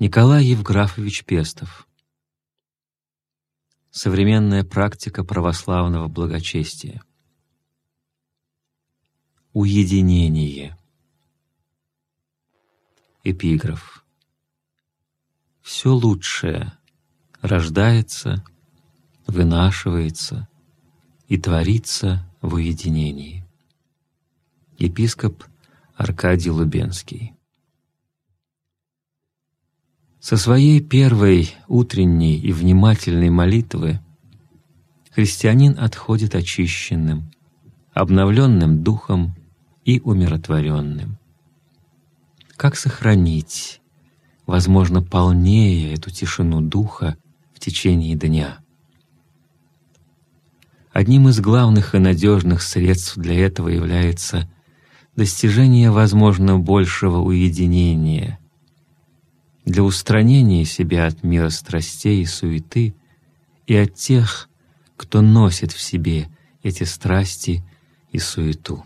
Николай Евграфович Пестов. Современная практика православного благочестия. Уединение. Эпиграф. Все лучшее рождается, вынашивается и творится в уединении. Епископ Аркадий Лубенский. Со своей первой утренней и внимательной молитвы христианин отходит очищенным, обновленным духом и умиротворенным. Как сохранить, возможно, полнее эту тишину духа в течение дня? Одним из главных и надежных средств для этого является достижение, возможно, большего уединения — для устранения себя от мира страстей и суеты и от тех, кто носит в себе эти страсти и суету.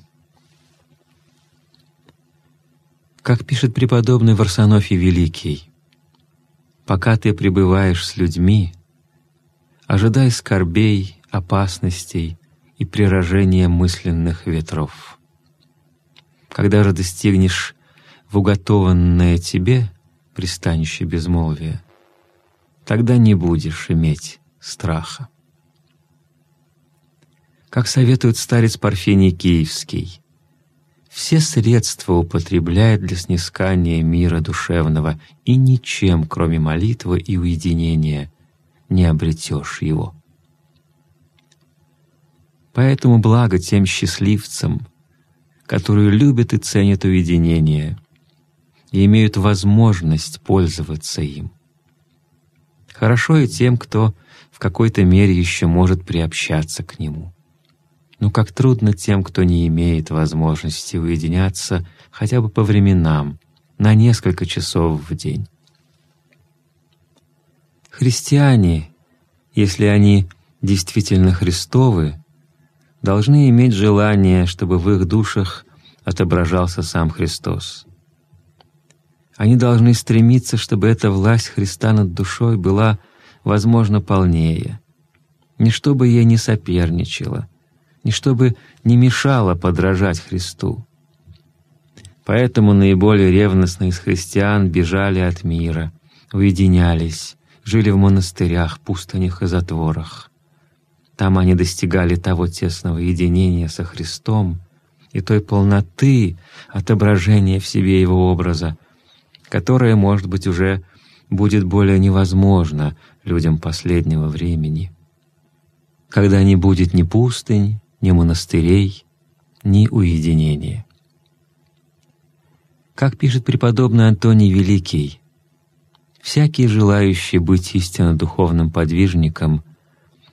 Как пишет преподобный Варсонофий Великий, «Пока ты пребываешь с людьми, ожидай скорбей, опасностей и прирожения мысленных ветров. Когда же достигнешь в уготованное тебе — пристанище безмолвия, тогда не будешь иметь страха. Как советует старец Парфений Киевский, все средства употребляет для снискания мира душевного, и ничем, кроме молитвы и уединения, не обретешь его. Поэтому благо тем счастливцам, которые любят и ценят уединение, и имеют возможность пользоваться им. Хорошо и тем, кто в какой-то мере еще может приобщаться к нему. Но как трудно тем, кто не имеет возможности уединяться хотя бы по временам, на несколько часов в день. Христиане, если они действительно Христовы, должны иметь желание, чтобы в их душах отображался сам Христос. Они должны стремиться, чтобы эта власть Христа над душой была, возможно, полнее. Не чтобы ей не соперничала, не чтобы не мешала подражать Христу. Поэтому наиболее ревностные из христиан бежали от мира, уединялись, жили в монастырях, пустынях и затворах. Там они достигали того тесного единения со Христом и той полноты отображения в себе Его образа, которое, может быть, уже будет более невозможно людям последнего времени, когда не будет ни пустынь, ни монастырей, ни уединения. Как пишет преподобный Антоний Великий, «Всякий, желающий быть истинно духовным подвижником,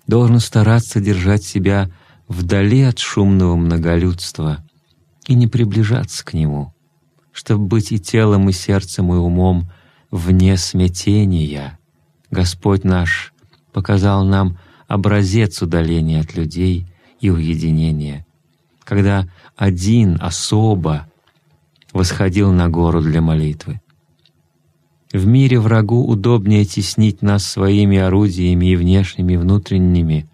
должен стараться держать себя вдали от шумного многолюдства и не приближаться к нему, чтобы быть и телом, и сердцем, и умом вне смятения. Господь наш показал нам образец удаления от людей и уединения, когда один особо восходил на гору для молитвы. В мире врагу удобнее теснить нас своими орудиями и внешними, и внутренними,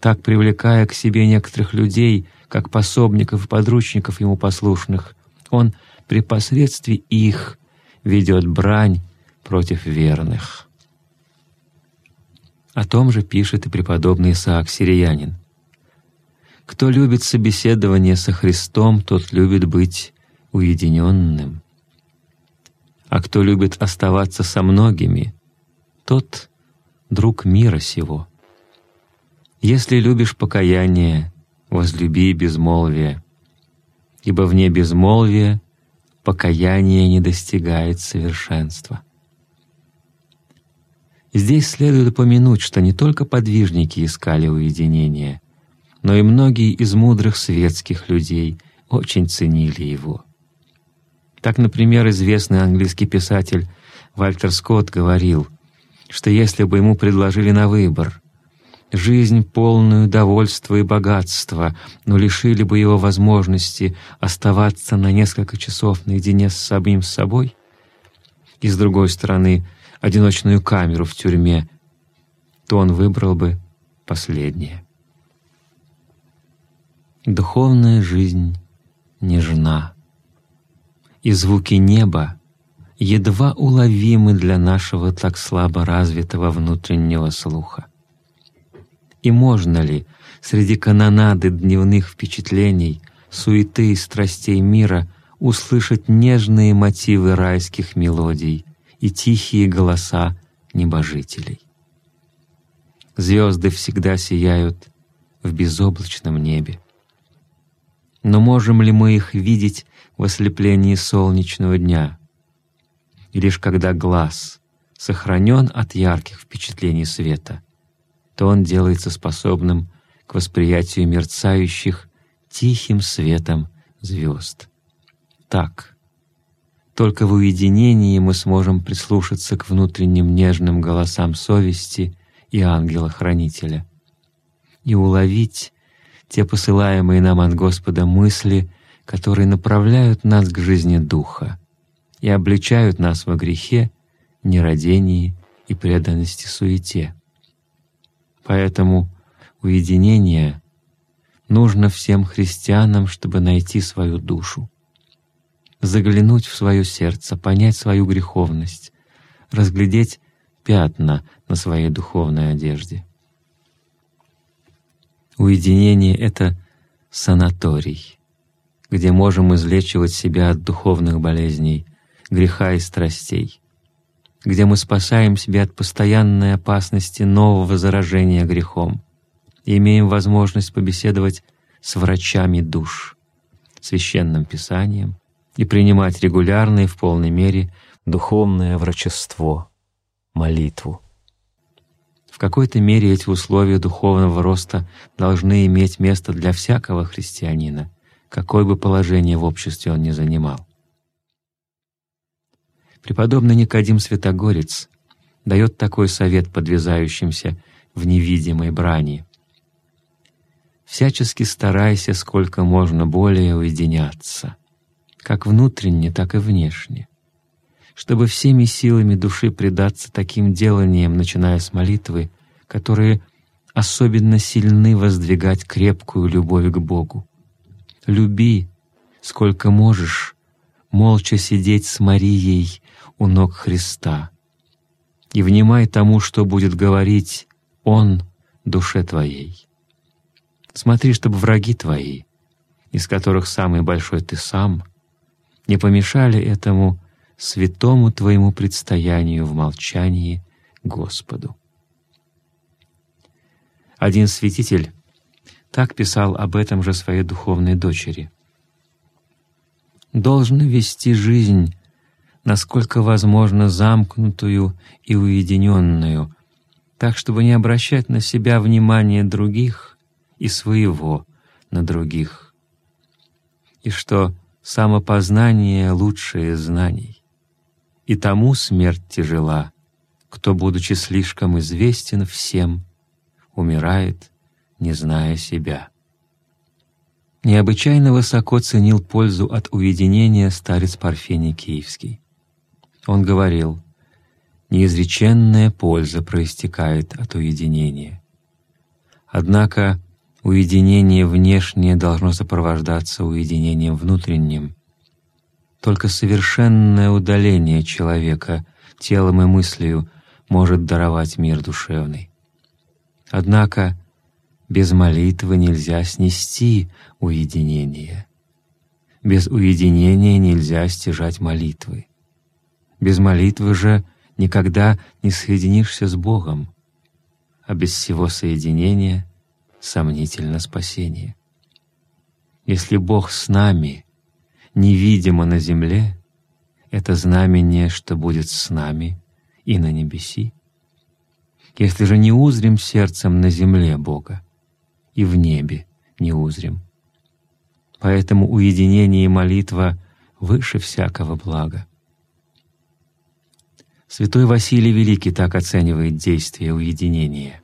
так привлекая к себе некоторых людей, как пособников и подручников ему послушных. Он — при посредстве их ведет брань против верных. О том же пишет и преподобный Исаак Сириянин. «Кто любит собеседование со Христом, тот любит быть уединенным. А кто любит оставаться со многими, тот — друг мира сего. Если любишь покаяние, возлюби безмолвие, ибо вне безмолвия покаяние не достигает совершенства. Здесь следует упомянуть, что не только подвижники искали уединения, но и многие из мудрых светских людей очень ценили его. Так, например, известный английский писатель Вальтер Скотт говорил, что если бы ему предложили на выбор жизнь полную довольства и богатства, но лишили бы его возможности оставаться на несколько часов наедине с самим собой, и, с другой стороны, одиночную камеру в тюрьме, то он выбрал бы последнее. Духовная жизнь нежна, и звуки неба едва уловимы для нашего так слабо развитого внутреннего слуха. И можно ли среди канонады дневных впечатлений, суеты и страстей мира услышать нежные мотивы райских мелодий и тихие голоса небожителей? Звезды всегда сияют в безоблачном небе. Но можем ли мы их видеть в ослеплении солнечного дня? И лишь когда глаз сохранен от ярких впечатлений света, то он делается способным к восприятию мерцающих тихим светом звезд. Так, только в уединении мы сможем прислушаться к внутренним нежным голосам совести и ангела-хранителя и уловить те посылаемые нам от Господа мысли, которые направляют нас к жизни Духа и обличают нас во грехе, нерадении и преданности суете. Поэтому уединение нужно всем христианам, чтобы найти свою душу, заглянуть в свое сердце, понять свою греховность, разглядеть пятна на своей духовной одежде. Уединение — это санаторий, где можем излечивать себя от духовных болезней, греха и страстей, где мы спасаем себя от постоянной опасности нового заражения грехом и имеем возможность побеседовать с врачами душ, священным писанием и принимать регулярно и в полной мере духовное врачество, молитву. В какой-то мере эти условия духовного роста должны иметь место для всякого христианина, какое бы положение в обществе он ни занимал. Преподобный Никодим Святогорец дает такой совет подвязающимся в невидимой брани. «Всячески старайся сколько можно более уединяться, как внутренне, так и внешне чтобы всеми силами души предаться таким деланиям, начиная с молитвы, которые особенно сильны воздвигать крепкую любовь к Богу. Люби, сколько можешь, молча сидеть с Марией у ног Христа и внимай тому, что будет говорить Он душе твоей. Смотри, чтобы враги твои, из которых самый большой ты сам, не помешали этому святому Твоему предстоянию в молчании Господу. Один святитель так писал об этом же своей духовной дочери. «Должны вести жизнь, насколько возможно, замкнутую и уединенную, так, чтобы не обращать на себя внимание других и своего на других, и что самопознание — лучшее знаний и тому смерть тяжела, кто, будучи слишком известен всем, умирает, не зная себя. Необычайно высоко ценил пользу от уединения старец Парфений Киевский. Он говорил, «Неизреченная польза проистекает от уединения». Однако уединение внешнее должно сопровождаться уединением внутренним — только совершенное удаление человека телом и мыслью может даровать мир душевный. Однако без молитвы нельзя снести уединение. Без уединения нельзя стяжать молитвы. Без молитвы же никогда не соединишься с Богом, а без всего соединения сомнительно спасение. Если Бог с нами — невидимо на земле, это знамение, что будет с нами и на небеси. Если же не узрим сердцем на земле Бога, и в небе не узрим. Поэтому уединение и молитва выше всякого блага. Святой Василий Великий так оценивает действие уединения.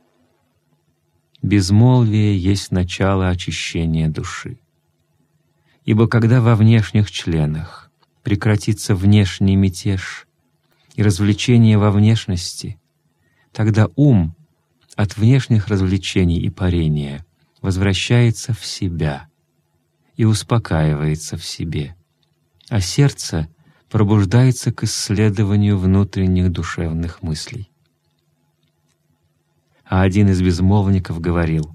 Безмолвие есть начало очищения души. Ибо когда во внешних членах прекратится внешний мятеж, и развлечения во внешности, тогда ум от внешних развлечений и парения возвращается в себя и успокаивается в себе, а сердце пробуждается к исследованию внутренних душевных мыслей. А один из безмолвников говорил,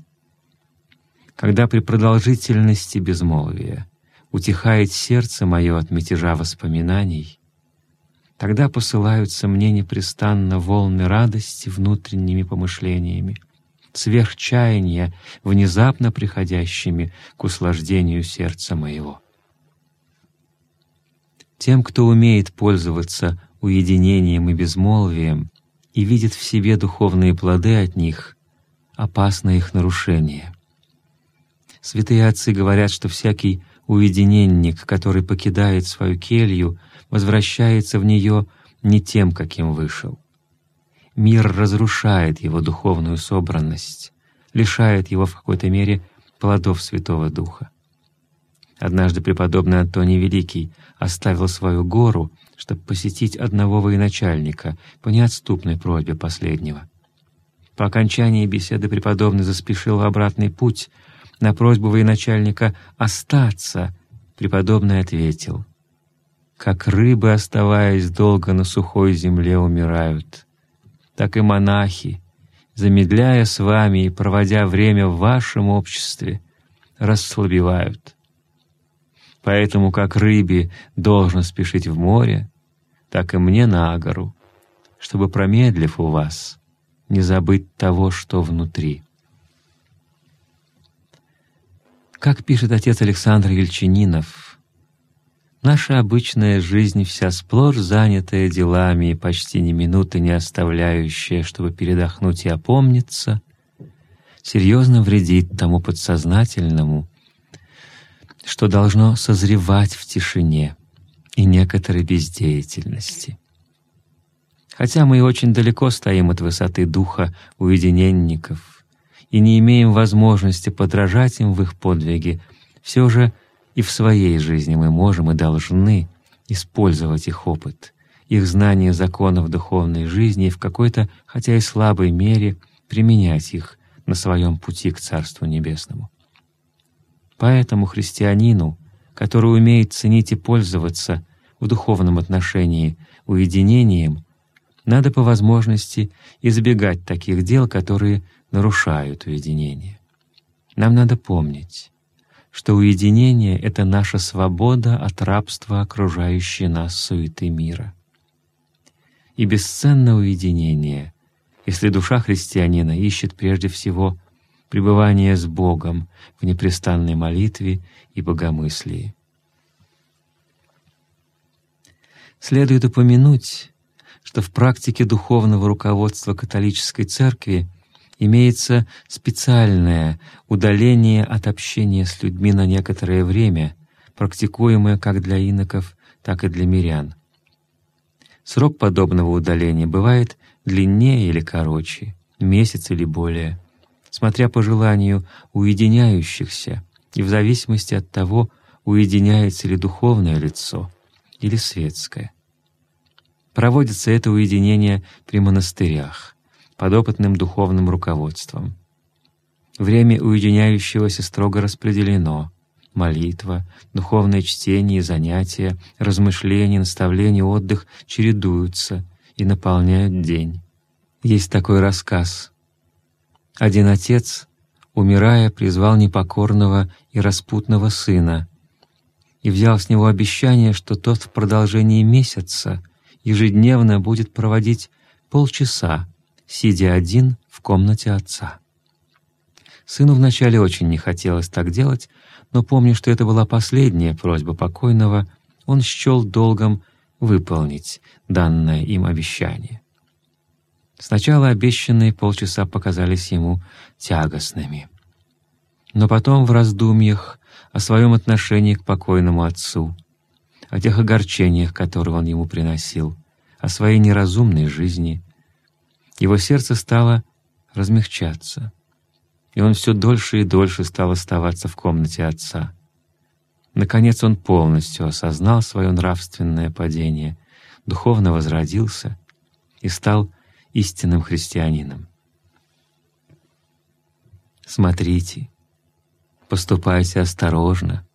«Когда при продолжительности безмолвия утихает сердце мое от мятежа воспоминаний, тогда посылаются мне непрестанно волны радости внутренними помышлениями, сверхчаяния, внезапно приходящими к услаждению сердца моего. Тем, кто умеет пользоваться уединением и безмолвием и видит в себе духовные плоды от них, опасно их нарушение. Святые отцы говорят, что всякий уединенник, который покидает свою келью, возвращается в нее не тем, каким вышел. Мир разрушает его духовную собранность, лишает его в какой-то мере плодов Святого Духа. Однажды преподобный Антоний Великий оставил свою гору, чтобы посетить одного военачальника по неотступной просьбе последнего. По окончании беседы преподобный заспешил в обратный путь — на просьбу военачальника остаться преподобный ответил, «Как рыбы, оставаясь долго на сухой земле, умирают, так и монахи, замедляя с вами и проводя время в вашем обществе, расслабевают. Поэтому как рыбе должно спешить в море, так и мне на гору, чтобы, промедлив у вас, не забыть того, что внутри». Как пишет отец Александр Ельчининов, «Наша обычная жизнь вся сплошь занятая делами и почти ни минуты не оставляющая, чтобы передохнуть и опомниться, серьезно вредит тому подсознательному, что должно созревать в тишине и некоторой бездеятельности. Хотя мы очень далеко стоим от высоты духа уединенников, и не имеем возможности подражать им в их подвиге, все же и в своей жизни мы можем и должны использовать их опыт, их знание законов духовной жизни и в какой-то, хотя и слабой мере, применять их на своем пути к Царству Небесному. Поэтому христианину, который умеет ценить и пользоваться в духовном отношении уединением, надо по возможности избегать таких дел, которые нарушают уединение. Нам надо помнить, что уединение — это наша свобода от рабства окружающей нас суеты мира. И бесценно уединение, если душа христианина ищет прежде всего пребывание с Богом в непрестанной молитве и богомыслии. Следует упомянуть, что в практике духовного руководства католической церкви имеется специальное удаление от общения с людьми на некоторое время, практикуемое как для иноков, так и для мирян. Срок подобного удаления бывает длиннее или короче, месяц или более, смотря по желанию уединяющихся и в зависимости от того, уединяется ли духовное лицо или светское. Проводится это уединение при монастырях подопытным духовным руководством. Время уединяющегося строго распределено. Молитва, духовное чтение занятия, размышления, наставления, отдых чередуются и наполняют день. Есть такой рассказ. Один отец, умирая, призвал непокорного и распутного сына и взял с него обещание, что тот в продолжении месяца ежедневно будет проводить полчаса сидя один в комнате отца. Сыну вначале очень не хотелось так делать, но помня, что это была последняя просьба покойного, он счел долгом выполнить данное им обещание. Сначала обещанные полчаса показались ему тягостными. Но потом в раздумьях о своем отношении к покойному отцу, о тех огорчениях, которые он ему приносил, о своей неразумной жизни — его сердце стало размягчаться, и он все дольше и дольше стал оставаться в комнате отца. Наконец он полностью осознал свое нравственное падение, духовно возродился и стал истинным христианином. Смотрите, поступайте осторожно.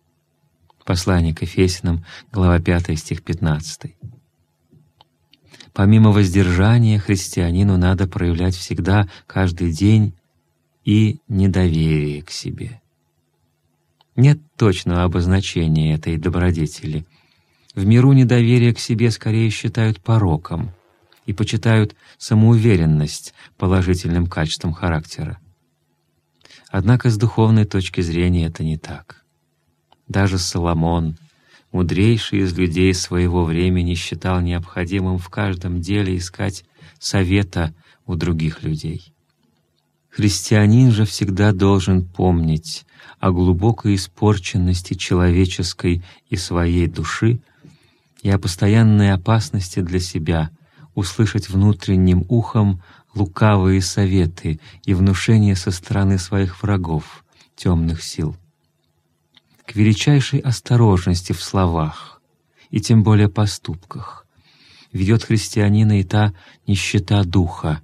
Послание к Ефесиным, глава 5, стих 15. Помимо воздержания, христианину надо проявлять всегда, каждый день и недоверие к себе. Нет точного обозначения этой добродетели. В миру недоверие к себе скорее считают пороком и почитают самоуверенность положительным качеством характера. Однако с духовной точки зрения это не так. Даже Соломон, мудрейший из людей своего времени, считал необходимым в каждом деле искать совета у других людей. Христианин же всегда должен помнить о глубокой испорченности человеческой и своей души и о постоянной опасности для себя услышать внутренним ухом лукавые советы и внушения со стороны своих врагов, темных сил. К величайшей осторожности в словах и тем более поступках ведет христианина и та нищета духа,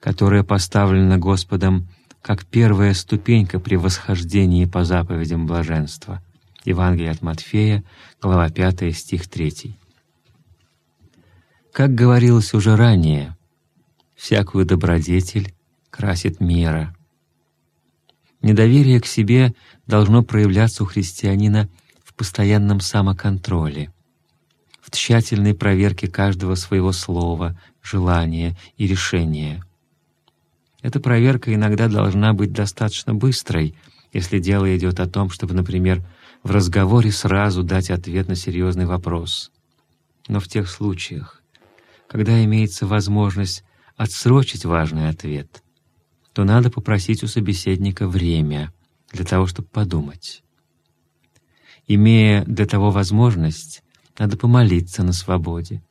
которая поставлена Господом как первая ступенька при восхождении по заповедям блаженства. Евангелие от Матфея, глава 5, стих 3. Как говорилось уже ранее, всякую добродетель красит мера. Недоверие к себе должно проявляться у христианина в постоянном самоконтроле, в тщательной проверке каждого своего слова, желания и решения. Эта проверка иногда должна быть достаточно быстрой, если дело идет о том, чтобы, например, в разговоре сразу дать ответ на серьезный вопрос. Но в тех случаях, когда имеется возможность отсрочить важный ответ, то надо попросить у собеседника время для того, чтобы подумать. Имея для того возможность, надо помолиться на свободе,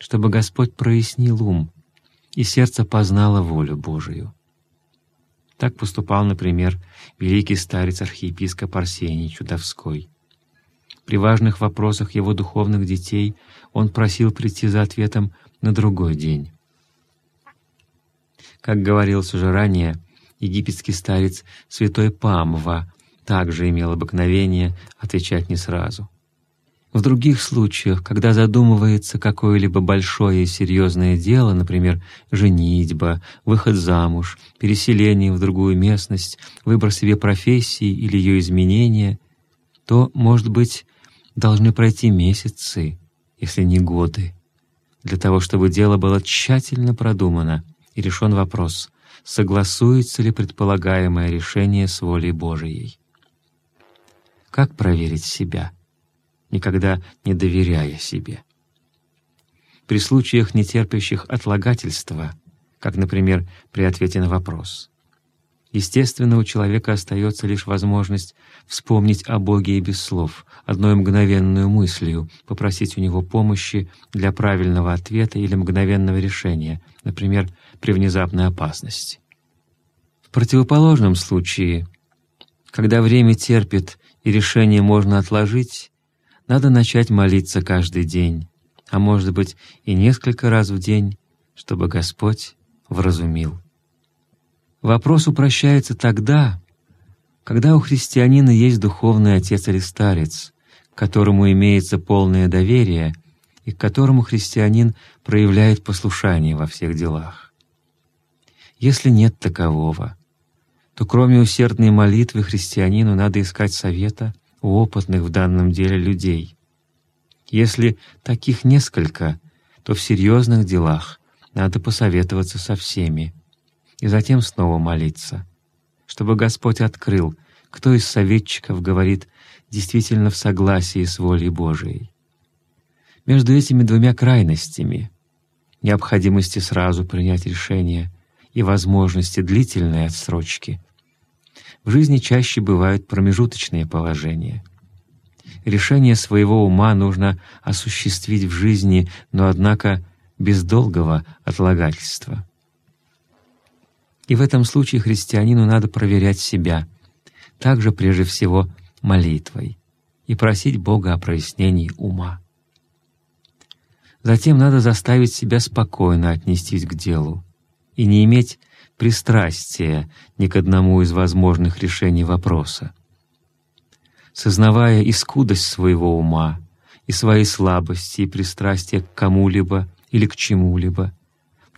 чтобы Господь прояснил ум, и сердце познало волю Божию. Так поступал, например, великий старец архиепископ Арсений Чудовской. При важных вопросах его духовных детей он просил прийти за ответом на другой день. Как говорилось уже ранее, египетский старец святой Памва также имел обыкновение отвечать не сразу. В других случаях, когда задумывается какое-либо большое и серьезное дело, например, женитьба, выход замуж, переселение в другую местность, выбор себе профессии или ее изменение, то, может быть, должны пройти месяцы, если не годы, для того, чтобы дело было тщательно продумано и решен вопрос, согласуется ли предполагаемое решение с волей Божией. Как проверить себя? никогда не доверяя себе. При случаях, нетерпящих отлагательства, как, например, при ответе на вопрос, естественно, у человека остается лишь возможность вспомнить о Боге и без слов, одной мгновенную мыслью, попросить у Него помощи для правильного ответа или мгновенного решения, например, при внезапной опасности. В противоположном случае, когда время терпит и решение можно отложить, надо начать молиться каждый день, а может быть и несколько раз в день, чтобы Господь вразумил. Вопрос упрощается тогда, когда у христианина есть духовный отец или старец, к которому имеется полное доверие и к которому христианин проявляет послушание во всех делах. Если нет такового, то кроме усердной молитвы христианину надо искать совета — у опытных в данном деле людей. Если таких несколько, то в серьезных делах надо посоветоваться со всеми и затем снова молиться, чтобы Господь открыл, кто из советчиков говорит действительно в согласии с волей Божией. Между этими двумя крайностями — необходимости сразу принять решение и возможности длительной отсрочки в жизни чаще бывают промежуточные положения. Решение своего ума нужно осуществить в жизни, но, однако, без долгого отлагательства. И в этом случае христианину надо проверять себя, также прежде всего молитвой, и просить Бога о прояснении ума. Затем надо заставить себя спокойно отнестись к делу и не иметь пристрастия ни к одному из возможных решений вопроса. Сознавая и скудость своего ума, и свои слабости и пристрастия к кому-либо или к чему-либо,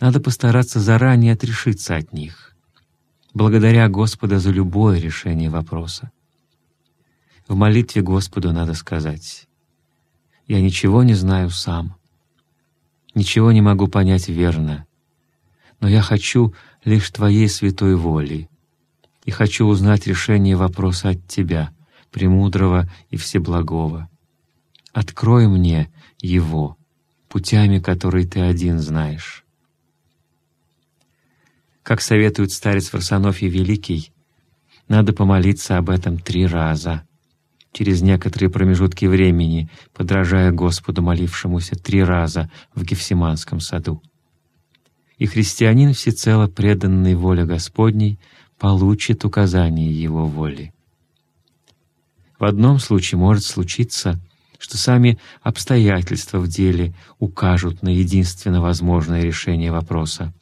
надо постараться заранее отрешиться от них, благодаря Господа за любое решение вопроса. В молитве Господу надо сказать «Я ничего не знаю сам, ничего не могу понять верно, но я хочу лишь Твоей святой воли и хочу узнать решение вопроса от Тебя, премудрого и всеблагого. Открой мне его путями, которые Ты один знаешь». Как советует старец Варсонофий Великий, надо помолиться об этом три раза — через некоторые промежутки времени, подражая Господу, молившемуся три раза в Гефсиманском саду. И христианин, всецело преданный воле Господней, получит указание Его воли. В одном случае может случиться, что сами обстоятельства в деле укажут на единственно возможное решение вопроса.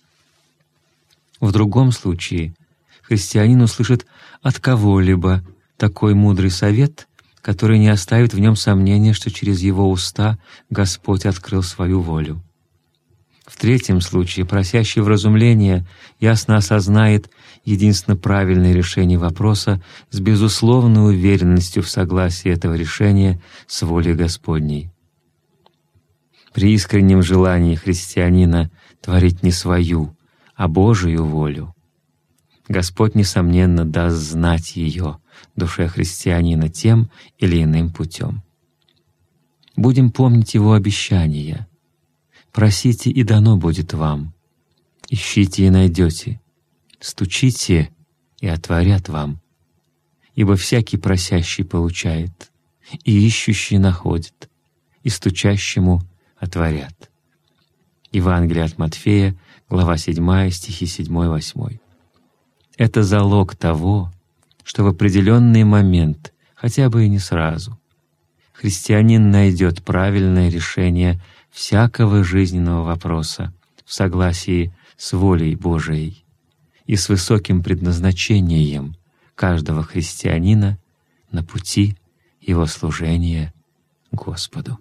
В другом случае христианин услышит от кого-либо такой мудрый совет, который не оставит в нем сомнения, что через его уста Господь открыл свою волю. В третьем случае просящий вразумления ясно осознает единственно правильное решение вопроса с безусловной уверенностью в согласии этого решения с волей Господней. При искреннем желании христианина творить не свою, а Божию волю, Господь, несомненно, даст знать ее — душе христианина тем или иным путем. Будем помнить Его обещания. «Просите, и дано будет вам. Ищите, и найдете. Стучите, и отворят вам. Ибо всякий просящий получает, и ищущий находит, и стучащему отворят». Евангелие от Матфея, глава 7, стихи 7-8. Это залог того, что в определенный момент, хотя бы и не сразу, христианин найдет правильное решение всякого жизненного вопроса в согласии с волей Божией и с высоким предназначением каждого христианина на пути его служения Господу.